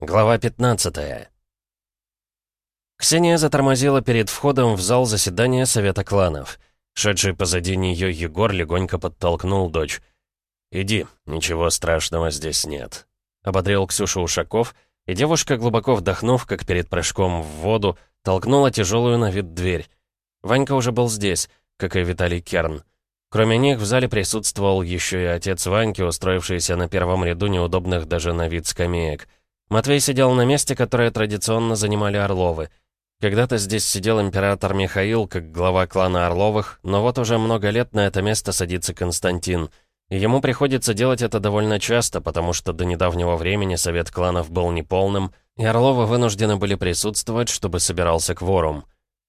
Глава 15 Ксения затормозила перед входом в зал заседания Совета кланов. Шедший позади нее Егор легонько подтолкнул дочь. «Иди, ничего страшного здесь нет», — ободрил Ксюша Ушаков, и девушка, глубоко вдохнув, как перед прыжком в воду, толкнула тяжелую на вид дверь. Ванька уже был здесь, как и Виталий Керн. Кроме них в зале присутствовал еще и отец Ваньки, устроившийся на первом ряду неудобных даже на вид скамеек — Матвей сидел на месте, которое традиционно занимали Орловы. Когда-то здесь сидел император Михаил, как глава клана Орловых, но вот уже много лет на это место садится Константин. И ему приходится делать это довольно часто, потому что до недавнего времени совет кланов был неполным, и Орловы вынуждены были присутствовать, чтобы собирался кворум.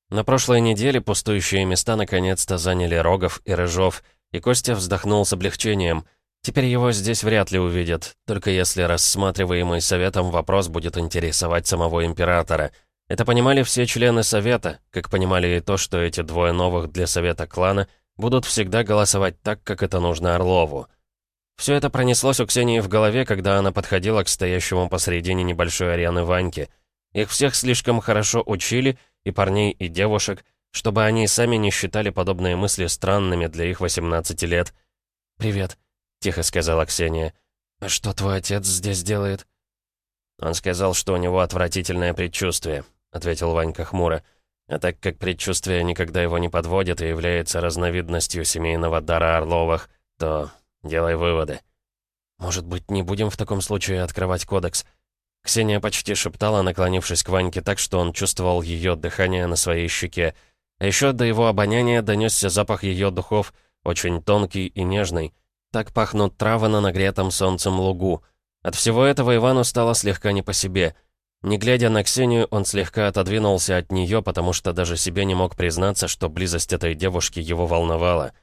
На прошлой неделе пустующие места наконец-то заняли Рогов и Рыжов, и Костя вздохнул с облегчением — Теперь его здесь вряд ли увидят, только если рассматриваемый советом вопрос будет интересовать самого императора. Это понимали все члены совета, как понимали и то, что эти двое новых для совета клана будут всегда голосовать так, как это нужно Орлову. Все это пронеслось у Ксении в голове, когда она подходила к стоящему посредине небольшой арены Ваньке. Их всех слишком хорошо учили, и парней, и девушек, чтобы они сами не считали подобные мысли странными для их 18 лет. «Привет», — тихо сказала Ксения. «А что твой отец здесь делает?» «Он сказал, что у него отвратительное предчувствие», — ответил Ванька хмуро. «А так как предчувствие никогда его не подводит и является разновидностью семейного дара Орловых, то делай выводы». «Может быть, не будем в таком случае открывать кодекс?» Ксения почти шептала, наклонившись к Ваньке так, что он чувствовал ее дыхание на своей щеке. А еще до его обоняния донесся запах ее духов, очень тонкий и нежный. Так пахнут травы на нагретом солнцем лугу. От всего этого Ивану стало слегка не по себе. Не глядя на Ксению, он слегка отодвинулся от нее, потому что даже себе не мог признаться, что близость этой девушки его волновала.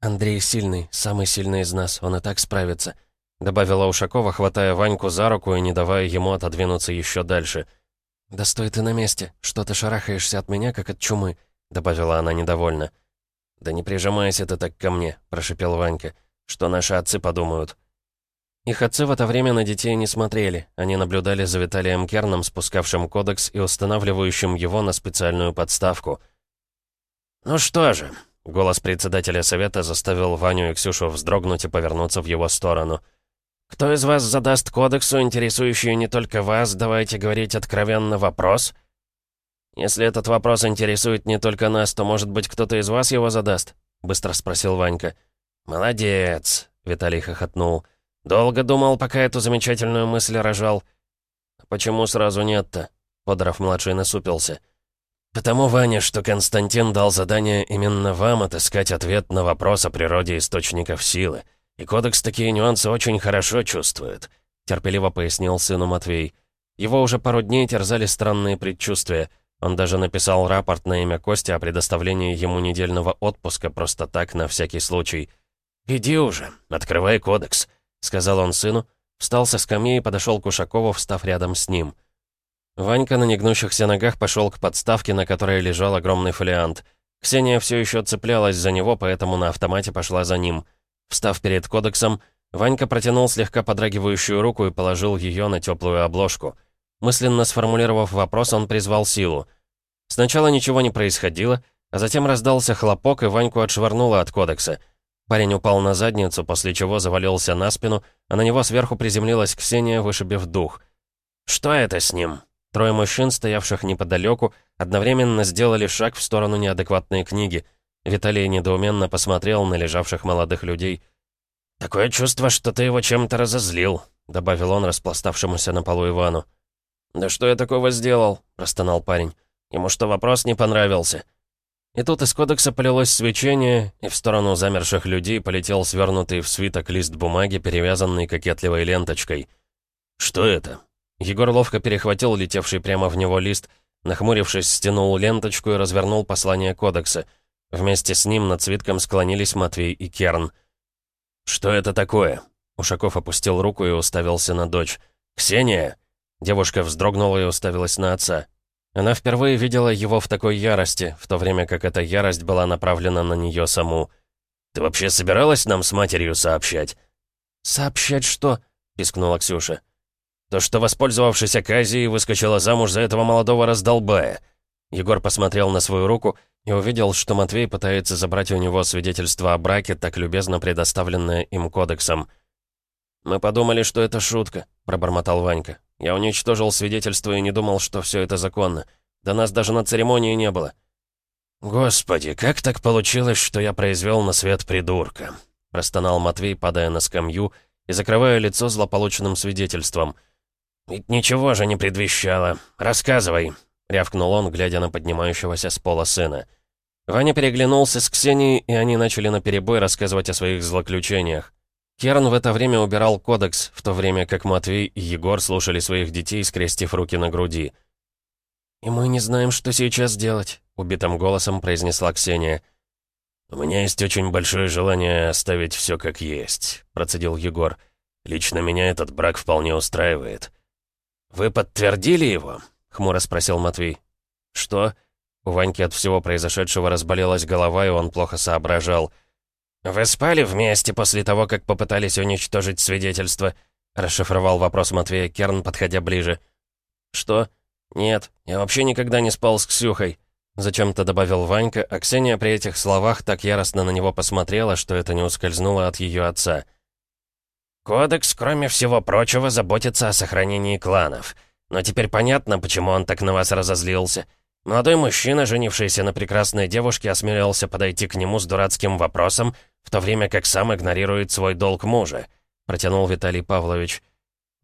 «Андрей сильный, самый сильный из нас, он и так справится», добавила Ушакова, хватая Ваньку за руку и не давая ему отодвинуться еще дальше. «Да стой ты на месте, что ты шарахаешься от меня, как от чумы», добавила она недовольно. «Да не прижимайся ты так ко мне», прошипел Ванька. Что наши отцы подумают?» Их отцы в это время на детей не смотрели. Они наблюдали за Виталием Керном, спускавшим кодекс и устанавливающим его на специальную подставку. «Ну что же», — голос председателя совета заставил Ваню и Ксюшу вздрогнуть и повернуться в его сторону. «Кто из вас задаст кодексу, интересующий не только вас, давайте говорить откровенно, вопрос?» «Если этот вопрос интересует не только нас, то, может быть, кто-то из вас его задаст?» — быстро спросил Ванька. «Молодец!» — Виталий хохотнул. «Долго думал, пока эту замечательную мысль рожал». «Почему сразу нет-то?» — Подоров-младший насупился. «Потому, Ваня, что Константин дал задание именно вам отыскать ответ на вопрос о природе источников силы. И Кодекс такие нюансы очень хорошо чувствует», — терпеливо пояснил сыну Матвей. Его уже пару дней терзали странные предчувствия. Он даже написал рапорт на имя Кости о предоставлении ему недельного отпуска просто так, на всякий случай — «Иди уже, открывай кодекс», — сказал он сыну, встал со скамьи и подошел к Ушакову, встав рядом с ним. Ванька на негнущихся ногах пошел к подставке, на которой лежал огромный фолиант. Ксения все еще цеплялась за него, поэтому на автомате пошла за ним. Встав перед кодексом, Ванька протянул слегка подрагивающую руку и положил ее на теплую обложку. Мысленно сформулировав вопрос, он призвал силу. Сначала ничего не происходило, а затем раздался хлопок, и Ваньку отшвырнуло от кодекса — Парень упал на задницу, после чего завалился на спину, а на него сверху приземлилась Ксения, вышибив дух. «Что это с ним?» Трое мужчин, стоявших неподалеку, одновременно сделали шаг в сторону неадекватной книги. Виталий недоуменно посмотрел на лежавших молодых людей. «Такое чувство, что ты его чем-то разозлил», — добавил он распластавшемуся на полу Ивану. «Да что я такого сделал?» — простонал парень. «Ему что, вопрос не понравился?» И тут из кодекса полилось свечение, и в сторону замерших людей полетел свернутый в свиток лист бумаги, перевязанный кокетливой ленточкой. «Что это?» Егор ловко перехватил летевший прямо в него лист, нахмурившись, стянул ленточку и развернул послание кодекса. Вместе с ним над свитком склонились Матвей и Керн. «Что это такое?» Ушаков опустил руку и уставился на дочь. «Ксения!» Девушка вздрогнула и уставилась на отца. Она впервые видела его в такой ярости, в то время как эта ярость была направлена на нее саму. «Ты вообще собиралась нам с матерью сообщать?» «Сообщать что?» — пискнула Ксюша. То, что, воспользовавшись оказией, выскочила замуж за этого молодого раздолбая». Егор посмотрел на свою руку и увидел, что Матвей пытается забрать у него свидетельство о браке, так любезно предоставленное им кодексом. «Мы подумали, что это шутка», — пробормотал Ванька. «Я уничтожил свидетельство и не думал, что все это законно. До нас даже на церемонии не было». «Господи, как так получилось, что я произвел на свет придурка?» — простонал Матвей, падая на скамью и закрывая лицо злополученным свидетельством. «Ведь ничего же не предвещало. Рассказывай», — рявкнул он, глядя на поднимающегося с пола сына. Ваня переглянулся с Ксенией, и они начали наперебой рассказывать о своих злоключениях. Керн в это время убирал кодекс, в то время как Матвей и Егор слушали своих детей, скрестив руки на груди. «И мы не знаем, что сейчас делать», — убитым голосом произнесла Ксения. «У меня есть очень большое желание оставить все как есть», — процедил Егор. «Лично меня этот брак вполне устраивает». «Вы подтвердили его?» — хмуро спросил Матвей. «Что?» У Ваньки от всего произошедшего разболелась голова, и он плохо соображал. «Вы спали вместе после того, как попытались уничтожить свидетельство?» — расшифровал вопрос Матвея Керн, подходя ближе. «Что? Нет, я вообще никогда не спал с Ксюхой», — зачем-то добавил Ванька, а Ксения при этих словах так яростно на него посмотрела, что это не ускользнуло от ее отца. «Кодекс, кроме всего прочего, заботится о сохранении кланов. Но теперь понятно, почему он так на вас разозлился. Молодой мужчина, женившийся на прекрасной девушке, осмелился подойти к нему с дурацким вопросом, в то время как сам игнорирует свой долг мужа», — протянул Виталий Павлович.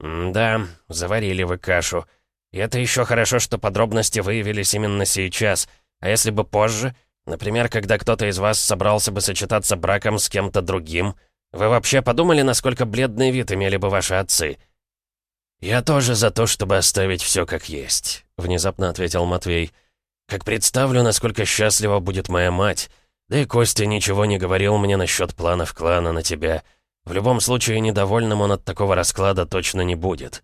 «Да, заварили вы кашу. И это еще хорошо, что подробности выявились именно сейчас. А если бы позже, например, когда кто-то из вас собрался бы сочетаться браком с кем-то другим, вы вообще подумали, насколько бледный вид имели бы ваши отцы?» «Я тоже за то, чтобы оставить все как есть», — внезапно ответил Матвей. Как представлю, насколько счастлива будет моя мать. Да и Костя ничего не говорил мне насчет планов клана на тебя. В любом случае, недовольным он от такого расклада точно не будет».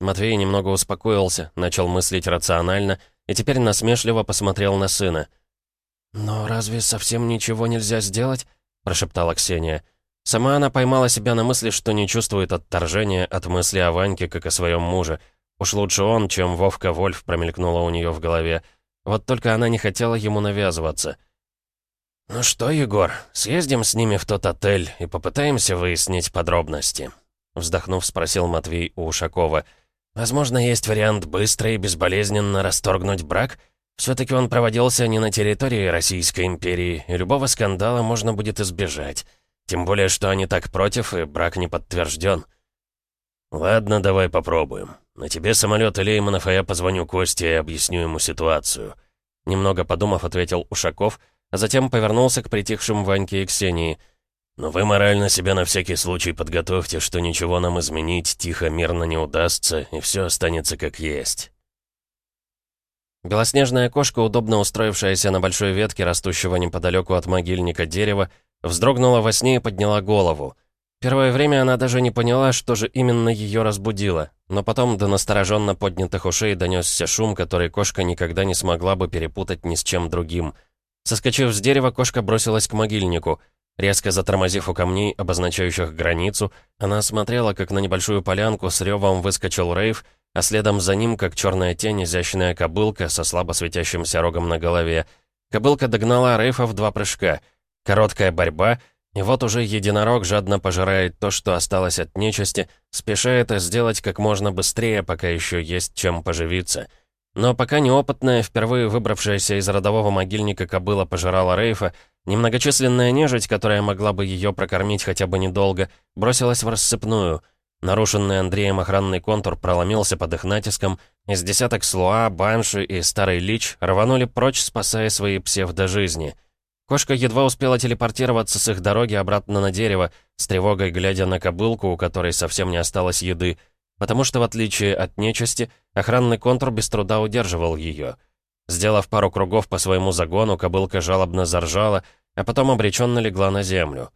Матвей немного успокоился, начал мыслить рационально и теперь насмешливо посмотрел на сына. «Но разве совсем ничего нельзя сделать?» – прошептала Ксения. Сама она поймала себя на мысли, что не чувствует отторжения от мысли о Ваньке, как о своем муже. Уж лучше он, чем Вовка Вольф промелькнула у нее в голове – вот только она не хотела ему навязываться. «Ну что, Егор, съездим с ними в тот отель и попытаемся выяснить подробности?» Вздохнув, спросил Матвей у Ушакова. «Возможно, есть вариант быстро и безболезненно расторгнуть брак? Все-таки он проводился не на территории Российской империи, и любого скандала можно будет избежать. Тем более, что они так против, и брак не подтвержден». «Ладно, давай попробуем. На тебе самолет Лейманов, а я позвоню Косте и объясню ему ситуацию». Немного подумав, ответил Ушаков, затем повернулся к притихшим Ваньке и Ксении. «Но вы морально себя на всякий случай подготовьте, что ничего нам изменить тихо, мирно не удастся, и все останется как есть». Белоснежная кошка, удобно устроившаяся на большой ветке, растущего неподалеку от могильника дерева, вздрогнула во сне и подняла голову. Первое время она даже не поняла, что же именно ее разбудило, но потом до настороженно поднятых ушей донесся шум, который кошка никогда не смогла бы перепутать ни с чем другим. Соскочив с дерева, кошка бросилась к могильнику. Резко затормозив у камней, обозначающих границу, она смотрела, как на небольшую полянку с ревом выскочил Рейв, а следом за ним, как черная тень, изящная кобылка со слабо светящимся рогом на голове. Кобылка догнала Рейфа в два прыжка. Короткая борьба — и вот уже единорог жадно пожирает то, что осталось от нечисти, спеша это сделать как можно быстрее, пока еще есть чем поживиться. Но пока неопытная, впервые выбравшаяся из родового могильника кобыла пожирала Рейфа, немногочисленная нежить, которая могла бы ее прокормить хотя бы недолго, бросилась в рассыпную. Нарушенный Андреем охранный контур проломился под их натиском, из десяток слуа, банши и старый лич рванули прочь, спасая свои псевдожизни — Кошка едва успела телепортироваться с их дороги обратно на дерево, с тревогой глядя на кобылку, у которой совсем не осталось еды, потому что, в отличие от нечисти, охранный контур без труда удерживал ее. Сделав пару кругов по своему загону, кобылка жалобно заржала, а потом обреченно легла на землю.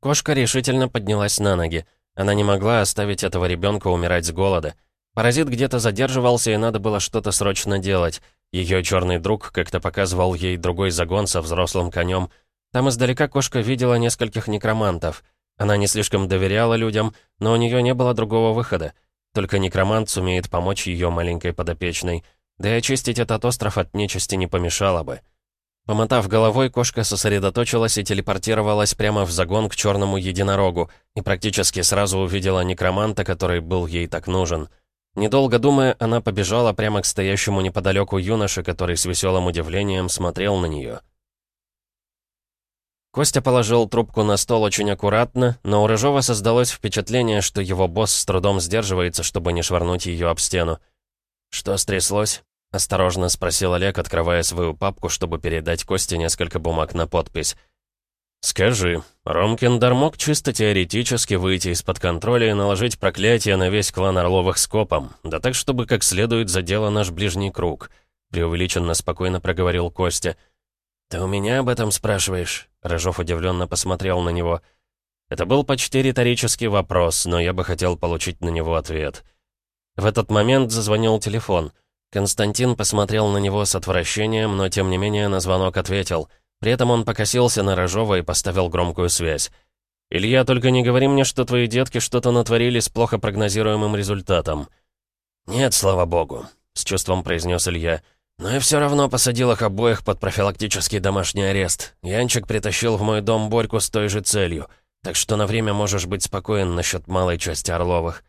Кошка решительно поднялась на ноги. Она не могла оставить этого ребенка умирать с голода. Паразит где-то задерживался, и надо было что-то срочно делать — ее черный друг как-то показывал ей другой загон со взрослым конем. Там издалека кошка видела нескольких некромантов. Она не слишком доверяла людям, но у нее не было другого выхода. Только некромант сумеет помочь ее маленькой подопечной. Да и очистить этот остров от нечисти не помешало бы. Помотав головой, кошка сосредоточилась и телепортировалась прямо в загон к черному единорогу и практически сразу увидела некроманта, который был ей так нужен. Недолго думая, она побежала прямо к стоящему неподалеку юноше, который с веселым удивлением смотрел на нее. Костя положил трубку на стол очень аккуратно, но у Рыжова создалось впечатление, что его босс с трудом сдерживается, чтобы не швырнуть ее об стену. «Что стряслось?» — осторожно спросил Олег, открывая свою папку, чтобы передать Косте несколько бумаг на подпись. «Скажи, Ромкин дар мог чисто теоретически выйти из-под контроля и наложить проклятие на весь клан Орловых скопом, да так, чтобы как следует задело наш ближний круг», — преувеличенно спокойно проговорил Костя. «Ты у меня об этом спрашиваешь?» Рыжов удивленно посмотрел на него. Это был почти риторический вопрос, но я бы хотел получить на него ответ. В этот момент зазвонил телефон — Константин посмотрел на него с отвращением, но тем не менее на звонок ответил. При этом он покосился на Рожова и поставил громкую связь. «Илья, только не говори мне, что твои детки что-то натворили с плохо прогнозируемым результатом». «Нет, слава богу», — с чувством произнес Илья. «Но я все равно посадил их обоих под профилактический домашний арест. Янчик притащил в мой дом Борьку с той же целью. Так что на время можешь быть спокоен насчет малой части Орловых».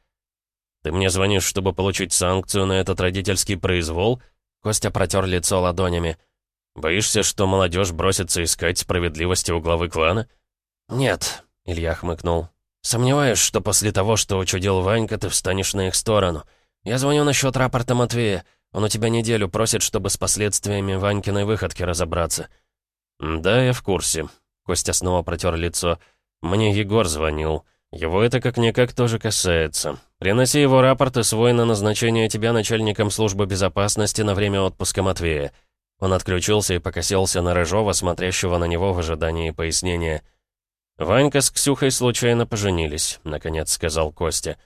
«Ты мне звонишь, чтобы получить санкцию на этот родительский произвол?» Костя протер лицо ладонями. «Боишься, что молодежь бросится искать справедливости у главы клана?» «Нет», — Илья хмыкнул. «Сомневаюсь, что после того, что учудил Ванька, ты встанешь на их сторону. Я звоню насчет рапорта Матвея. Он у тебя неделю просит, чтобы с последствиями Ванькиной выходки разобраться». «Да, я в курсе». Костя снова протер лицо. «Мне Егор звонил. Его это как-никак тоже касается. Приноси его рапорт и свой на назначение тебя начальником службы безопасности на время отпуска Матвея». Он отключился и покосился на Рыжова, смотрящего на него в ожидании пояснения. «Ванька с Ксюхой случайно поженились», — наконец сказал Костя.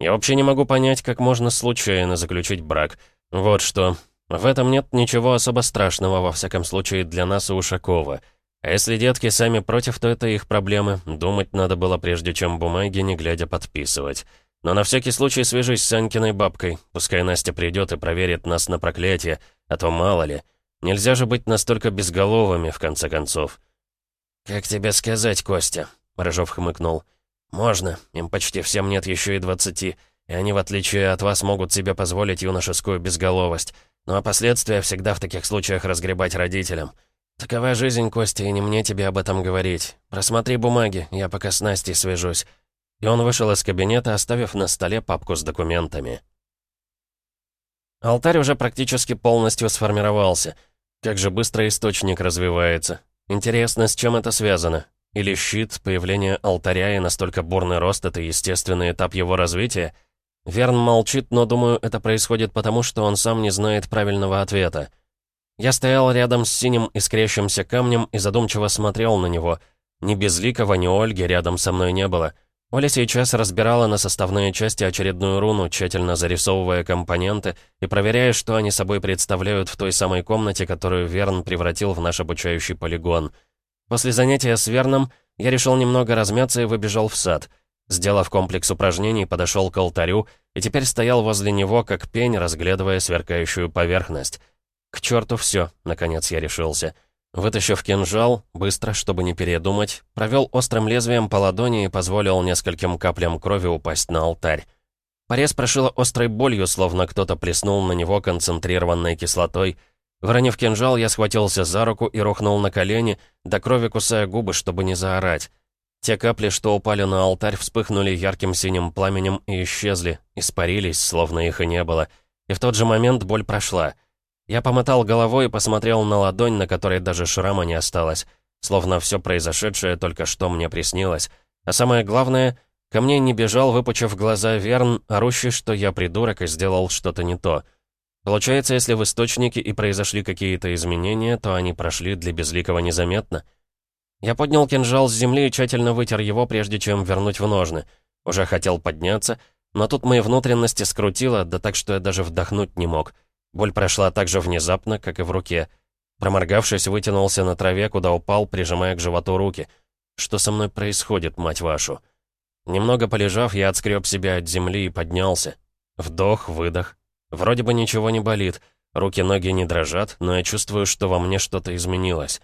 «Я вообще не могу понять, как можно случайно заключить брак. Вот что. В этом нет ничего особо страшного, во всяком случае, для нас и Ушакова. А если детки сами против, то это их проблемы. Думать надо было, прежде чем бумаги, не глядя, подписывать». Но на всякий случай свяжись с Анькиной бабкой. Пускай Настя придет и проверит нас на проклятие, а то мало ли. Нельзя же быть настолько безголовыми, в конце концов. «Как тебе сказать, Костя?» — Рыжов хмыкнул. «Можно. Им почти всем нет еще и двадцати, и они, в отличие от вас, могут себе позволить юношескую безголовость. Ну а последствия всегда в таких случаях разгребать родителям. Такова жизнь, Костя, и не мне тебе об этом говорить. Просмотри бумаги, я пока с Настей свяжусь. И он вышел из кабинета, оставив на столе папку с документами. Алтарь уже практически полностью сформировался. Как же быстро источник развивается. Интересно, с чем это связано? Или щит, появление алтаря и настолько бурный рост — это естественный этап его развития? Верн молчит, но думаю, это происходит потому, что он сам не знает правильного ответа. Я стоял рядом с синим искрящимся камнем и задумчиво смотрел на него. Ни Безликого, ни Ольги рядом со мной не было. Оля сейчас разбирала на составные части очередную руну, тщательно зарисовывая компоненты и проверяя, что они собой представляют в той самой комнате, которую Верн превратил в наш обучающий полигон. После занятия с Верном я решил немного размяться и выбежал в сад. Сделав комплекс упражнений, подошел к алтарю и теперь стоял возле него, как пень, разглядывая сверкающую поверхность. «К черту все», — наконец я решился. Вытащив кинжал, быстро, чтобы не передумать, провел острым лезвием по ладони и позволил нескольким каплям крови упасть на алтарь. Порез прошило острой болью, словно кто-то плеснул на него концентрированной кислотой. Выронив кинжал, я схватился за руку и рухнул на колени, до крови кусая губы, чтобы не заорать. Те капли, что упали на алтарь, вспыхнули ярким синим пламенем и исчезли, испарились, словно их и не было. И в тот же момент боль прошла — я помотал головой и посмотрел на ладонь, на которой даже шрама не осталось. Словно все произошедшее только что мне приснилось. А самое главное, ко мне не бежал, выпучив глаза Верн, орущий, что я придурок и сделал что-то не то. Получается, если в источнике и произошли какие-то изменения, то они прошли для Безликого незаметно. Я поднял кинжал с земли и тщательно вытер его, прежде чем вернуть в ножны. Уже хотел подняться, но тут мои внутренности скрутило, да так, что я даже вдохнуть не мог — Боль прошла так же внезапно, как и в руке. Проморгавшись, вытянулся на траве, куда упал, прижимая к животу руки. Что со мной происходит, мать вашу? Немного полежав, я отскреб себя от земли и поднялся. Вдох, выдох. Вроде бы ничего не болит. Руки-ноги не дрожат, но я чувствую, что во мне что-то изменилось.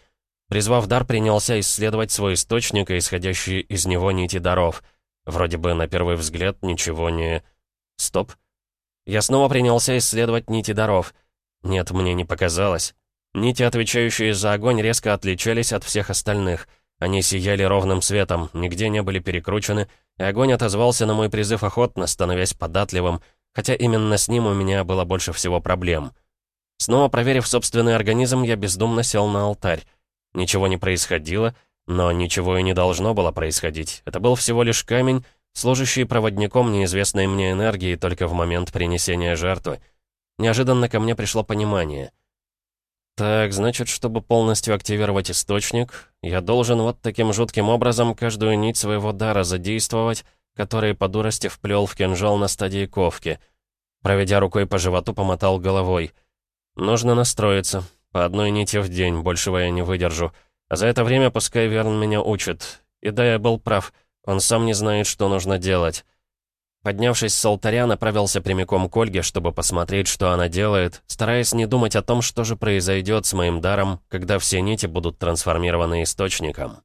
Призвав дар, принялся исследовать свой источник и исходящие из него нити даров. Вроде бы на первый взгляд ничего не... Стоп. Я снова принялся исследовать нити даров. Нет, мне не показалось. Нити, отвечающие за огонь, резко отличались от всех остальных. Они сияли ровным светом, нигде не были перекручены, и огонь отозвался на мой призыв охотно, становясь податливым, хотя именно с ним у меня было больше всего проблем. Снова проверив собственный организм, я бездумно сел на алтарь. Ничего не происходило, но ничего и не должно было происходить. Это был всего лишь камень, служащий проводником неизвестной мне энергии только в момент принесения жертвы. Неожиданно ко мне пришло понимание. Так, значит, чтобы полностью активировать источник, я должен вот таким жутким образом каждую нить своего дара задействовать, который по дурости вплел в кинжал на стадии ковки. Проведя рукой по животу, помотал головой. Нужно настроиться. По одной нити в день, большего я не выдержу. А за это время пускай Верн меня учит. И да, я был прав. Он сам не знает, что нужно делать. Поднявшись с алтаря, направился прямиком к Ольге, чтобы посмотреть, что она делает, стараясь не думать о том, что же произойдет с моим даром, когда все нити будут трансформированы источником.